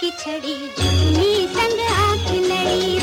की छड़ी जुगनी संग आँख लड़ी